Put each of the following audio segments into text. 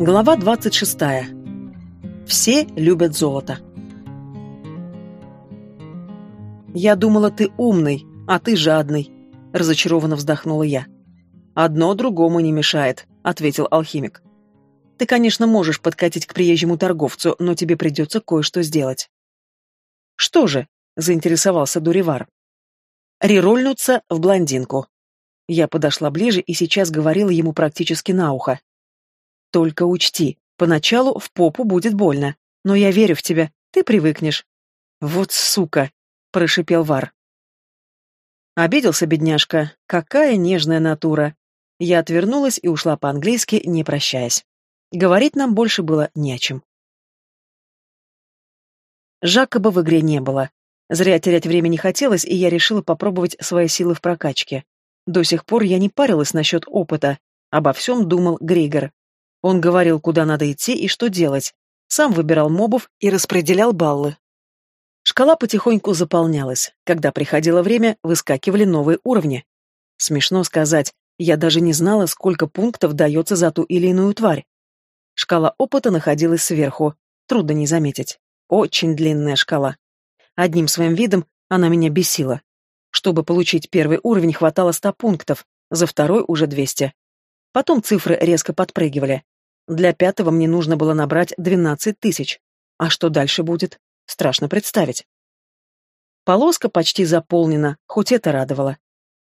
Глава 26. Все любят золото. «Я думала, ты умный, а ты жадный», — разочарованно вздохнула я. «Одно другому не мешает», — ответил алхимик. «Ты, конечно, можешь подкатить к приезжему торговцу, но тебе придется кое-что сделать». «Что же?» — заинтересовался Дуривар. «Рерольнуться в блондинку». Я подошла ближе и сейчас говорила ему практически на ухо. Только учти, поначалу в попу будет больно, но я верю в тебя, ты привыкнешь. Вот сука, прошипел Вар. Обиделся бедняжка, какая нежная натура. Я отвернулась и ушла по-английски, не прощаясь. Говорить нам больше было не о чем. Жакоба в игре не было. Зря терять время не хотелось, и я решила попробовать свои силы в прокачке. До сих пор я не парилась насчет опыта. Обо всем думал Григор. Он говорил, куда надо идти и что делать, сам выбирал мобов и распределял баллы. Шкала потихоньку заполнялась. Когда приходило время, выскакивали новые уровни. Смешно сказать, я даже не знала, сколько пунктов дается за ту или иную тварь. Шкала опыта находилась сверху, трудно не заметить. Очень длинная шкала. Одним своим видом она меня бесила. Чтобы получить первый уровень, хватало ста пунктов, за второй уже двести. Потом цифры резко подпрыгивали. Для пятого мне нужно было набрать двенадцать тысяч. А что дальше будет? Страшно представить. Полоска почти заполнена, хоть это радовало.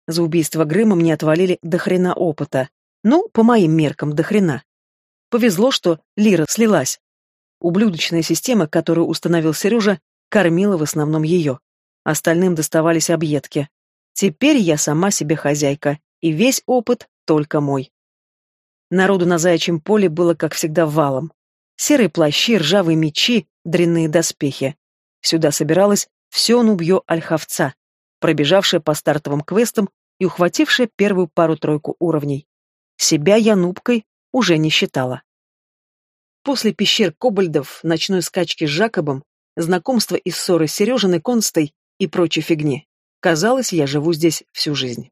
За убийство Грыма мне отвалили до хрена опыта. Ну, по моим меркам, до хрена. Повезло, что Лира слилась. Ублюдочная система, которую установил Сережа, кормила в основном ее. Остальным доставались объедки. Теперь я сама себе хозяйка, и весь опыт только мой. Народу на заячьем поле было, как всегда, валом. Серые плащи, ржавые мечи, дрянные доспехи. Сюда собиралось все нубье ольховца, пробежавшее по стартовым квестам и ухватившее первую пару-тройку уровней. Себя я нубкой уже не считала. После пещер кобальдов, ночной скачки с Жакобом, знакомства и ссоры с Сережиной Констой и прочей фигни, казалось, я живу здесь всю жизнь.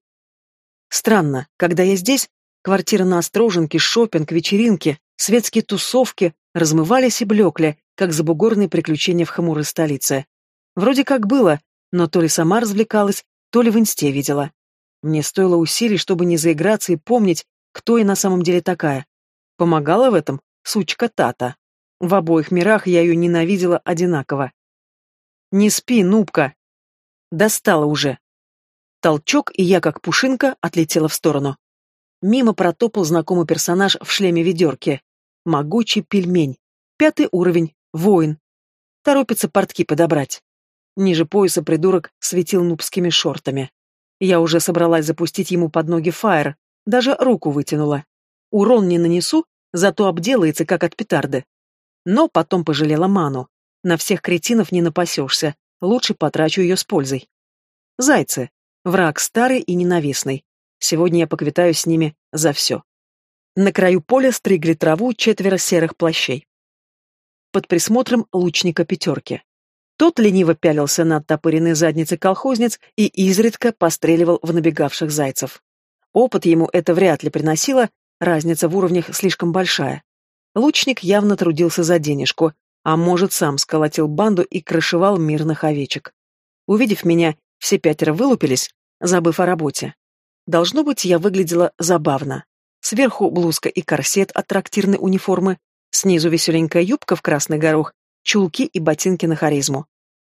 Странно, когда я здесь, Квартира на Остроженке, шопинг, вечеринки, светские тусовки размывались и блекли, как забугорные приключения в хмурой столице. Вроде как было, но то ли сама развлекалась, то ли в инсте видела. Мне стоило усилий, чтобы не заиграться и помнить, кто я на самом деле такая. Помогала в этом сучка Тата. В обоих мирах я ее ненавидела одинаково. «Не спи, нубка!» Достала уже. Толчок, и я, как пушинка, отлетела в сторону. Мимо протопал знакомый персонаж в шлеме-ведерке. Могучий пельмень. Пятый уровень. Воин. Торопится портки подобрать. Ниже пояса придурок светил нубскими шортами. Я уже собралась запустить ему под ноги фаер, даже руку вытянула. Урон не нанесу, зато обделается, как от петарды. Но потом пожалела ману. На всех кретинов не напасешься, лучше потрачу ее с пользой. Зайцы. Враг старый и ненавистный. Сегодня я поквитаюсь с ними за все. На краю поля стригли траву четверо серых плащей. Под присмотром лучника пятерки. Тот лениво пялился на оттопыренной задницы колхозниц и изредка постреливал в набегавших зайцев. Опыт ему это вряд ли приносило, разница в уровнях слишком большая. Лучник явно трудился за денежку, а может, сам сколотил банду и крышевал мирных овечек. Увидев меня, все пятеро вылупились, забыв о работе. Должно быть, я выглядела забавно. Сверху блузка и корсет от трактирной униформы, снизу веселенькая юбка в красный горох, чулки и ботинки на харизму.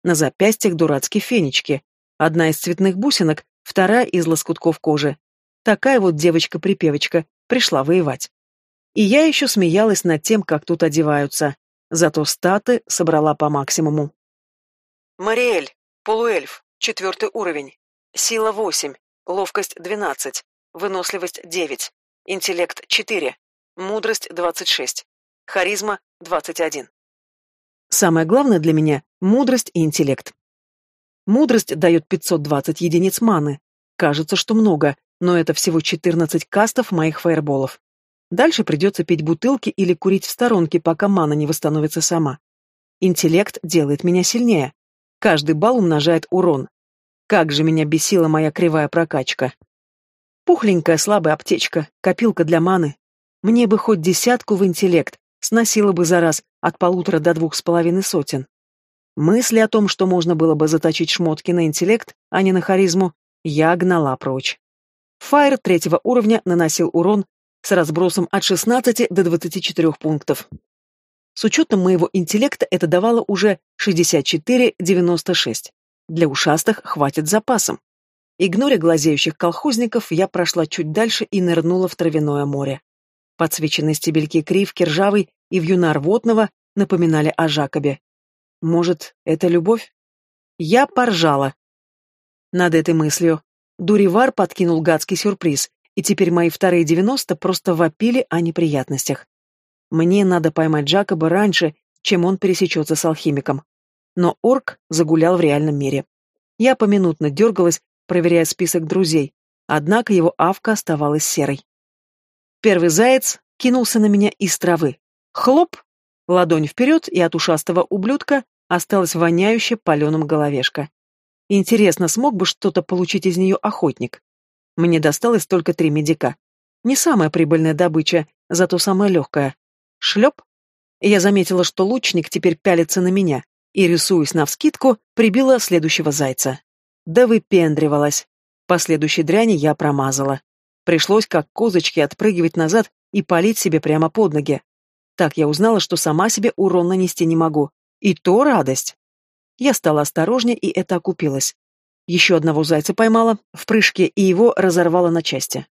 На запястьях дурацкие фенечки. Одна из цветных бусинок, вторая из лоскутков кожи. Такая вот девочка-припевочка пришла воевать. И я еще смеялась над тем, как тут одеваются. Зато статы собрала по максимуму. Мариэль, полуэльф, четвертый уровень. Сила восемь, ловкость 12, выносливость 9, интеллект 4, мудрость 26, харизма 21. Самое главное для меня – мудрость и интеллект. Мудрость дает 520 единиц маны. Кажется, что много, но это всего 14 кастов моих фаерболов. Дальше придется пить бутылки или курить в сторонке, пока мана не восстановится сама. Интеллект делает меня сильнее. Каждый балл умножает урон. Как же меня бесила моя кривая прокачка. Пухленькая слабая аптечка, копилка для маны. Мне бы хоть десятку в интеллект, сносила бы за раз от полутора до двух с половиной сотен. Мысли о том, что можно было бы заточить шмотки на интеллект, а не на харизму, я гнала прочь. Фаер третьего уровня наносил урон с разбросом от 16 до 24 пунктов. С учетом моего интеллекта это давало уже 64-96. Для ушастых хватит запасом. Игноря глазеющих колхозников, я прошла чуть дальше и нырнула в травяное море. Подсвеченные стебельки кривки, ржавой и вьюна рвотного напоминали о Жакобе. Может, это любовь? Я поржала. Над этой мыслью. Дуривар подкинул гадский сюрприз, и теперь мои вторые девяносто просто вопили о неприятностях. Мне надо поймать Джакоба раньше, чем он пересечется с алхимиком. Но орк загулял в реальном мире. Я поминутно дергалась, проверяя список друзей, однако его авка оставалась серой. Первый заяц кинулся на меня из травы. Хлоп! Ладонь вперед, и от ушастого ублюдка осталась воняющая паленым головешка. Интересно, смог бы что-то получить из нее охотник? Мне досталось только три медика. Не самая прибыльная добыча, зато самая легкая. Шлеп. Я заметила, что лучник теперь пялится на меня, и, рисуясь навскидку, прибила следующего зайца. Да выпендривалась. Последующей дряни я промазала. Пришлось, как козочки, отпрыгивать назад и палить себе прямо под ноги. Так я узнала, что сама себе урон нанести не могу. И то радость. Я стала осторожнее, и это окупилось. Еще одного зайца поймала в прыжке, и его разорвало на части.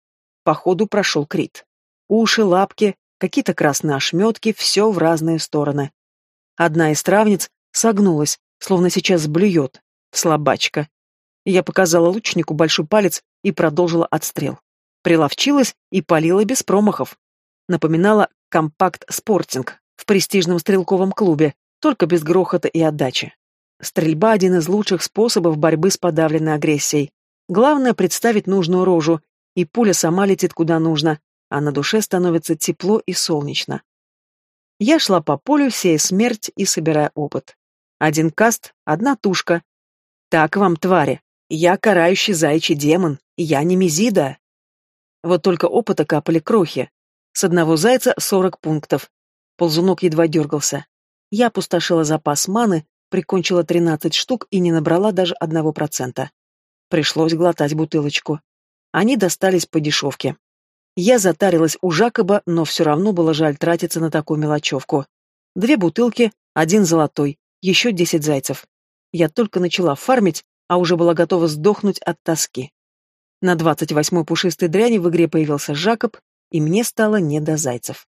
По ходу прошел крит. Уши, лапки, какие-то красные ошметки, все в разные стороны. Одна из травниц согнулась, словно сейчас блюет. Слабачка. Я показала лучнику большой палец и продолжила отстрел. Приловчилась и палила без промахов. Напоминала компакт-спортинг в престижном стрелковом клубе, только без грохота и отдачи. Стрельба – один из лучших способов борьбы с подавленной агрессией. Главное – представить нужную рожу, и пуля сама летит куда нужно, а на душе становится тепло и солнечно. Я шла по полю, сея смерть и собирая опыт. Один каст, одна тушка. Так вам, твари, я карающий заячий демон, я не Мизида. Вот только опыта капали крохи, с одного зайца сорок пунктов. Ползунок едва дергался. Я опустошила запас маны, прикончила тринадцать штук и не набрала даже одного процента. Пришлось глотать бутылочку. Они достались по дешевке. Я затарилась у Жакоба, но все равно было жаль тратиться на такую мелочевку. Две бутылки, один золотой, еще десять зайцев. Я только начала фармить, а уже была готова сдохнуть от тоски. На двадцать восьмой пушистой дряни в игре появился Жакоб, и мне стало не до зайцев.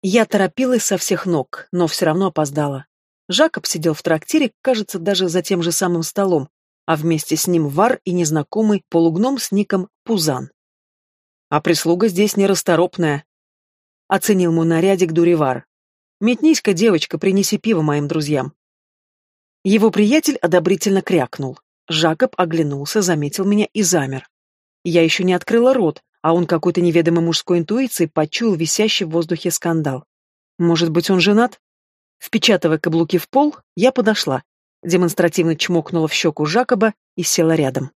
Я торопилась со всех ног, но все равно опоздала. Жакоб сидел в трактире, кажется, даже за тем же самым столом, а вместе с ним Вар и незнакомый полугном с ником Пузан. А прислуга здесь нерасторопная. Оценил мой нарядик Дуривар. Метнись-ка, девочка, принеси пиво моим друзьям. Его приятель одобрительно крякнул. Жакоб оглянулся, заметил меня и замер. Я еще не открыла рот, а он какой-то неведомой мужской интуицией почуял висящий в воздухе скандал. Может быть, он женат? Впечатывая каблуки в пол, я подошла, демонстративно чмокнула в щеку Жакоба и села рядом.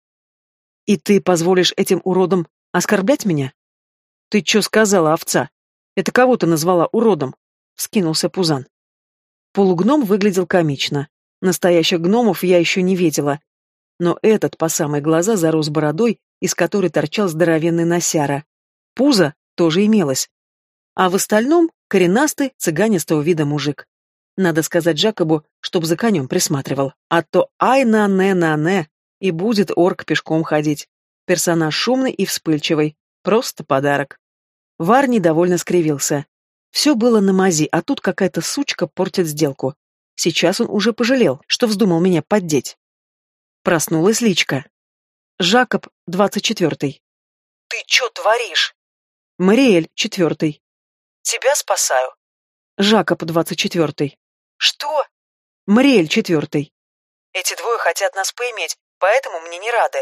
«И ты позволишь этим уродам оскорблять меня?» «Ты что сказала, овца? Это кого ты назвала уродом?» — скинулся Пузан. Полугном выглядел комично. Настоящих гномов я еще не видела. Но этот по самые глаза зарос бородой из которой торчал здоровенный носяра. Пузо тоже имелось. А в остальном коренастый, цыганистого вида мужик. Надо сказать Джакобу, чтоб за конем присматривал. А то ай-на-не-на-не, и будет орк пешком ходить. Персонаж шумный и вспыльчивый. Просто подарок. Вар недовольно скривился. Все было на мази, а тут какая-то сучка портит сделку. Сейчас он уже пожалел, что вздумал меня поддеть. Проснулась личка. Жакоб, двадцать четвертый. Ты чё творишь? Мариэль, четвертый. Тебя спасаю. Жакоб, двадцать четвертый. Что? Мариэль, четвертый. Эти двое хотят нас поиметь, поэтому мне не рады.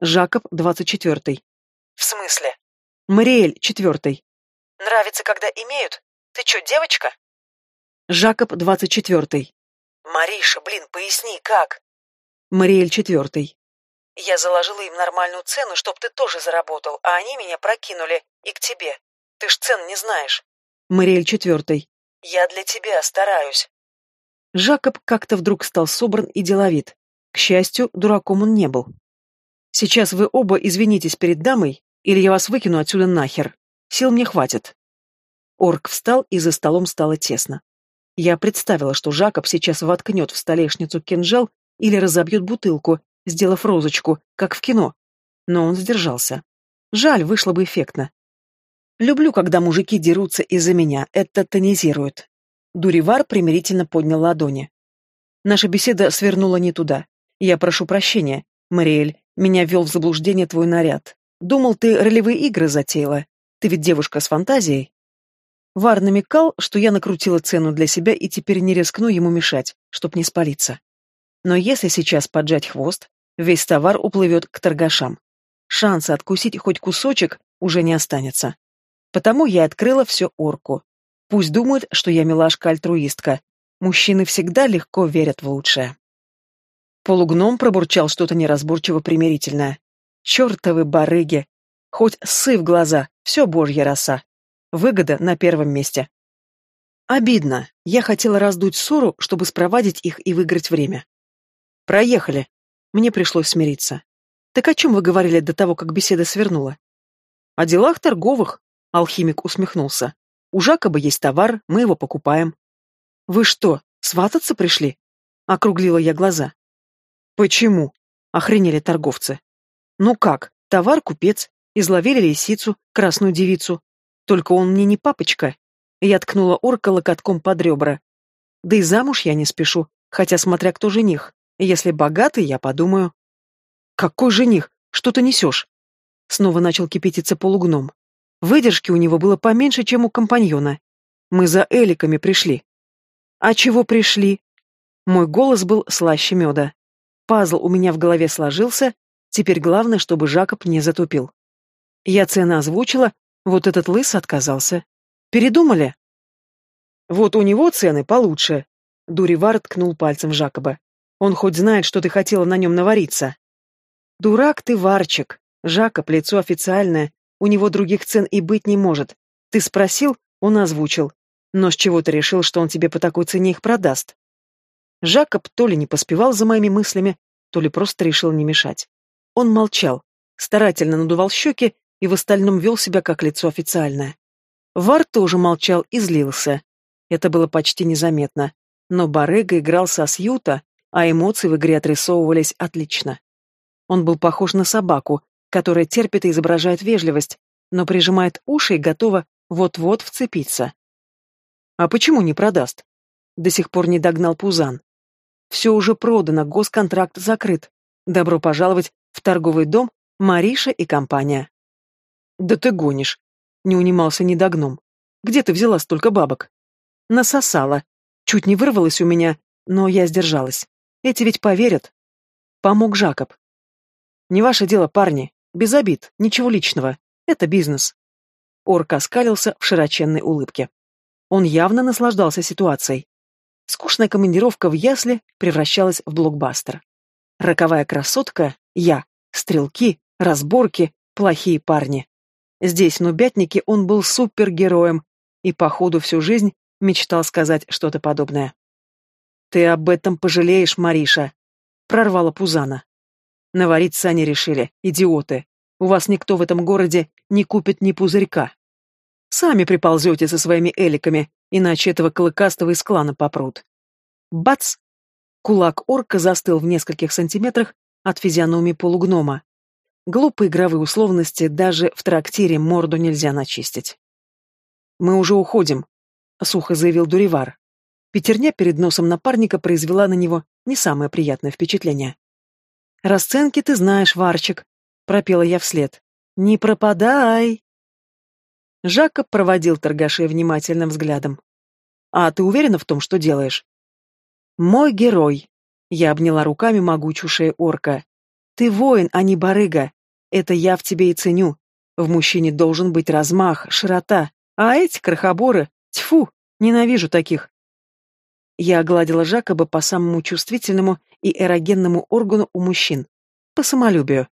Жакоб, двадцать четвертый. В смысле? Мариэль, четвертый. Нравится, когда имеют? Ты чё, девочка? Жакоб, двадцать четвертый. Мариша, блин, поясни, как? Мариэль, четвертый. Я заложила им нормальную цену, чтоб ты тоже заработал, а они меня прокинули и к тебе. Ты ж цен не знаешь. Мариэль четвертый. Я для тебя стараюсь. Жакоб как-то вдруг стал собран и деловит. К счастью, дураком он не был. Сейчас вы оба извинитесь перед дамой, или я вас выкину отсюда нахер. Сил мне хватит. Орк встал, и за столом стало тесно. Я представила, что Жакоб сейчас воткнет в столешницу кинжал или разобьет бутылку, сделав розочку, как в кино. Но он сдержался. Жаль, вышло бы эффектно. Люблю, когда мужики дерутся из-за меня, это тонизирует. Дуривар примирительно поднял ладони. Наша беседа свернула не туда. Я прошу прощения, Мариэль, меня ввел в заблуждение твой наряд. Думал, ты ролевые игры затеяла. Ты ведь девушка с фантазией. Вар намекал, что я накрутила цену для себя и теперь не рискну ему мешать, чтоб не спалиться. Но если сейчас поджать хвост, весь товар уплывет к торгашам. Шанса откусить хоть кусочек уже не останется. Потому я открыла все орку. Пусть думают, что я милашка-альтруистка. Мужчины всегда легко верят в лучшее. Полугном пробурчал что-то неразборчиво примирительное. Чертовы барыги! Хоть сы в глаза, все божья роса. Выгода на первом месте. Обидно. Я хотела раздуть ссору, чтобы спровадить их и выиграть время. Проехали. Мне пришлось смириться. Так о чем вы говорили до того, как беседа свернула? О делах торговых, алхимик усмехнулся. У Жакоба есть товар, мы его покупаем. Вы что, свататься пришли? Округлила я глаза. Почему? Охренели торговцы. Ну как, товар купец, изловили лисицу, красную девицу. Только он мне не папочка. Я ткнула орка локотком под ребра. Да и замуж я не спешу, хотя смотря кто жених. Если богатый, я подумаю. Какой жених? Что ты несешь? Снова начал кипятиться полугном. Выдержки у него было поменьше, чем у компаньона. Мы за эликами пришли. А чего пришли? Мой голос был слаще меда. Пазл у меня в голове сложился, теперь главное, чтобы Жакоб не затупил. Я цены озвучила, вот этот лыс отказался. Передумали? Вот у него цены получше. Дуривар ткнул пальцем в Жакоба. Он хоть знает, что ты хотела на нем навариться. Дурак ты, Варчик. Жакоб, лицо официальное, у него других цен и быть не может. Ты спросил, он озвучил. Но с чего ты решил, что он тебе по такой цене их продаст? Жакоб то ли не поспевал за моими мыслями, то ли просто решил не мешать. Он молчал, старательно надувал щеки и в остальном вел себя как лицо официальное. Вар тоже молчал и злился. Это было почти незаметно. Но Барега играл со Сьюта, а эмоции в игре отрисовывались отлично. Он был похож на собаку, которая терпит и изображает вежливость, но прижимает уши и готова вот-вот вцепиться. А почему не продаст? До сих пор не догнал Пузан. Все уже продано, госконтракт закрыт. Добро пожаловать в торговый дом Мариша и компания. Да ты гонишь. Не унимался недогном. Где ты взяла столько бабок? Насосала. Чуть не вырвалась у меня, но я сдержалась. Эти ведь поверят. Помог Жакоб. Не ваше дело, парни. Без обид, ничего личного. Это бизнес. Орк оскалился в широченной улыбке. Он явно наслаждался ситуацией. Скучная командировка в ясли превращалась в блокбастер. Роковая красотка — я, стрелки, разборки, плохие парни. Здесь, в он был супергероем и, походу, всю жизнь мечтал сказать что-то подобное. «Ты об этом пожалеешь, Мариша», — прорвала Пузана. Навариться они решили, идиоты. У вас никто в этом городе не купит ни пузырька. Сами приползете со своими эликами, иначе этого клыкастого из клана попрут. Бац! Кулак орка застыл в нескольких сантиметрах от физиономии полугнома. Глупые игровые условности даже в трактире морду нельзя начистить. «Мы уже уходим», — сухо заявил Дуривар. Пятерня перед носом напарника произвела на него не самое приятное впечатление. «Расценки ты знаешь, Варчик», — пропела я вслед. «Не пропадай!» Жакоб проводил торгашей внимательным взглядом. «А ты уверена в том, что делаешь?» «Мой герой!» — я обняла руками могучую шею орка. «Ты воин, а не барыга. Это я в тебе и ценю. В мужчине должен быть размах, широта. А эти крохоборы, тьфу, ненавижу таких. Я огладила Жакоба по самому чувствительному и эрогенному органу у мужчин. По самолюбию.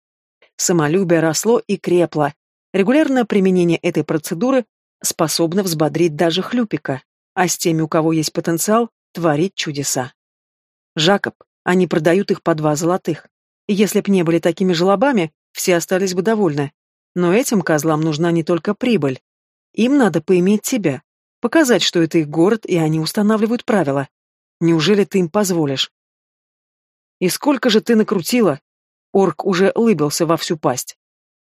Самолюбие росло и крепло. Регулярное применение этой процедуры способна взбодрить даже хлюпика, а с теми, у кого есть потенциал, творить чудеса. Жакоб, они продают их по два золотых. Если б не были такими жлобами, все остались бы довольны. Но этим козлам нужна не только прибыль. Им надо поиметь тебя, показать, что это их город, и они устанавливают правила. Неужели ты им позволишь? И сколько же ты накрутила? Орк уже улыбился во всю пасть.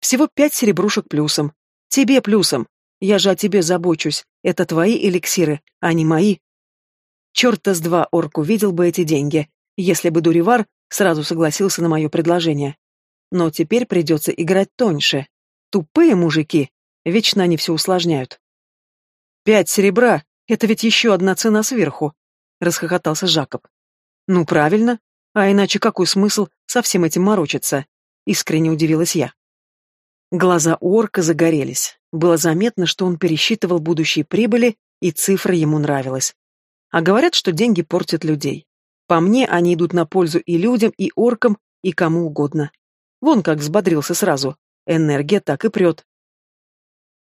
Всего пять серебрушек плюсом. Тебе плюсом. Я же о тебе забочусь. Это твои эликсиры, а не мои. Черт-то с два орк увидел бы эти деньги, если бы Дуривар сразу согласился на мое предложение. Но теперь придется играть тоньше. Тупые мужики. Вечно они все усложняют. «Пять серебра — это ведь еще одна цена сверху», — расхохотался Жакоб. «Ну, правильно. А иначе какой смысл со всем этим морочиться?» — искренне удивилась я. Глаза орка загорелись. Было заметно, что он пересчитывал будущие прибыли, и цифра ему нравилась. А говорят, что деньги портят людей. По мне, они идут на пользу и людям, и оркам, и кому угодно. Вон как взбодрился сразу. Энергия так и прет.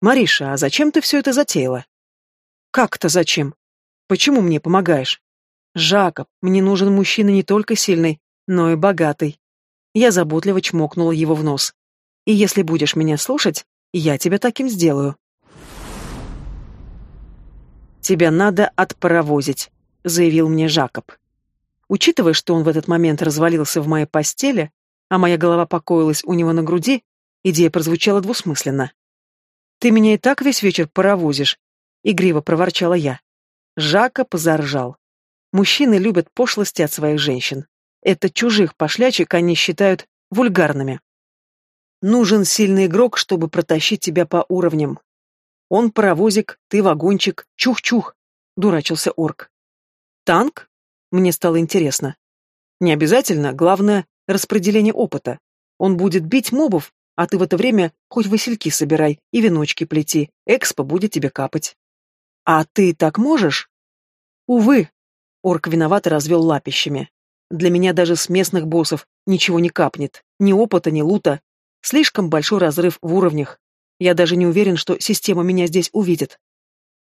«Мариша, а зачем ты все это затеяла?» «Как-то зачем? Почему мне помогаешь?» «Жакоб, мне нужен мужчина не только сильный, но и богатый». Я заботливо чмокнула его в нос. И если будешь меня слушать, я тебя таким сделаю. «Тебя надо отпаровозить», — заявил мне Жакоб. Учитывая, что он в этот момент развалился в моей постели, а моя голова покоилась у него на груди, идея прозвучала двусмысленно. «Ты меня и так весь вечер паровозишь», — игриво проворчала я. Жакоб заржал. Мужчины любят пошлости от своих женщин. Это чужих пошлячек они считают вульгарными. Нужен сильный игрок, чтобы протащить тебя по уровням. Он паровозик, ты вагончик, чух-чух, дурачился орк. Танк? Мне стало интересно. Не обязательно, главное — распределение опыта. Он будет бить мобов, а ты в это время хоть васильки собирай и веночки плети, экспо будет тебе капать. А ты так можешь? Увы, орк виновато развел лапищами. Для меня даже с местных боссов ничего не капнет. Ни опыта, ни лута. Слишком большой разрыв в уровнях. Я даже не уверен, что система меня здесь увидит.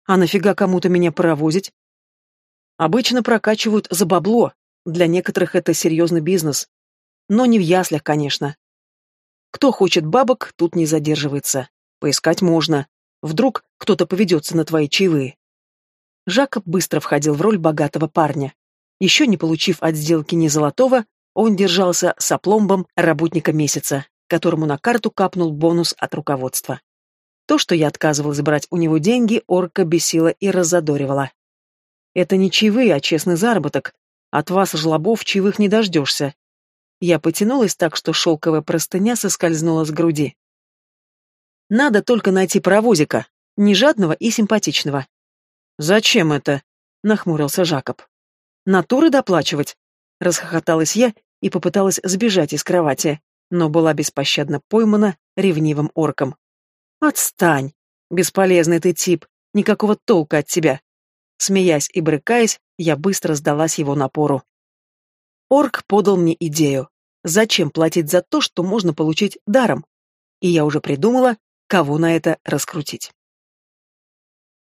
А нафига кому-то меня паровозить? Обычно прокачивают за бабло. Для некоторых это серьезный бизнес. Но не в яслях, конечно. Кто хочет бабок, тут не задерживается. Поискать можно. Вдруг кто-то поведется на твои чаевые. Жакоб быстро входил в роль богатого парня. Еще не получив от сделки ни золотого, он держался с опломбом работника месяца которому на карту капнул бонус от руководства. То, что я отказывалась брать у него деньги, орка бесила и раззадоривала. Это не чаевые, а честный заработок. От вас, жлобов, чаевых не дождешься. Я потянулась так, что шелковая простыня соскользнула с груди. Надо только найти паровозика, не жадного и симпатичного. «Зачем это?» — нахмурился Жакоб. «Натуры доплачивать?» — расхохоталась я и попыталась сбежать из кровати, но была беспощадно поймана ревнивым орком. «Отстань! Бесполезный ты тип, никакого толка от тебя!» Смеясь и брыкаясь, я быстро сдалась его напору. Орк подал мне идею. Зачем платить за то, что можно получить даром? И я уже придумала, кого на это раскрутить.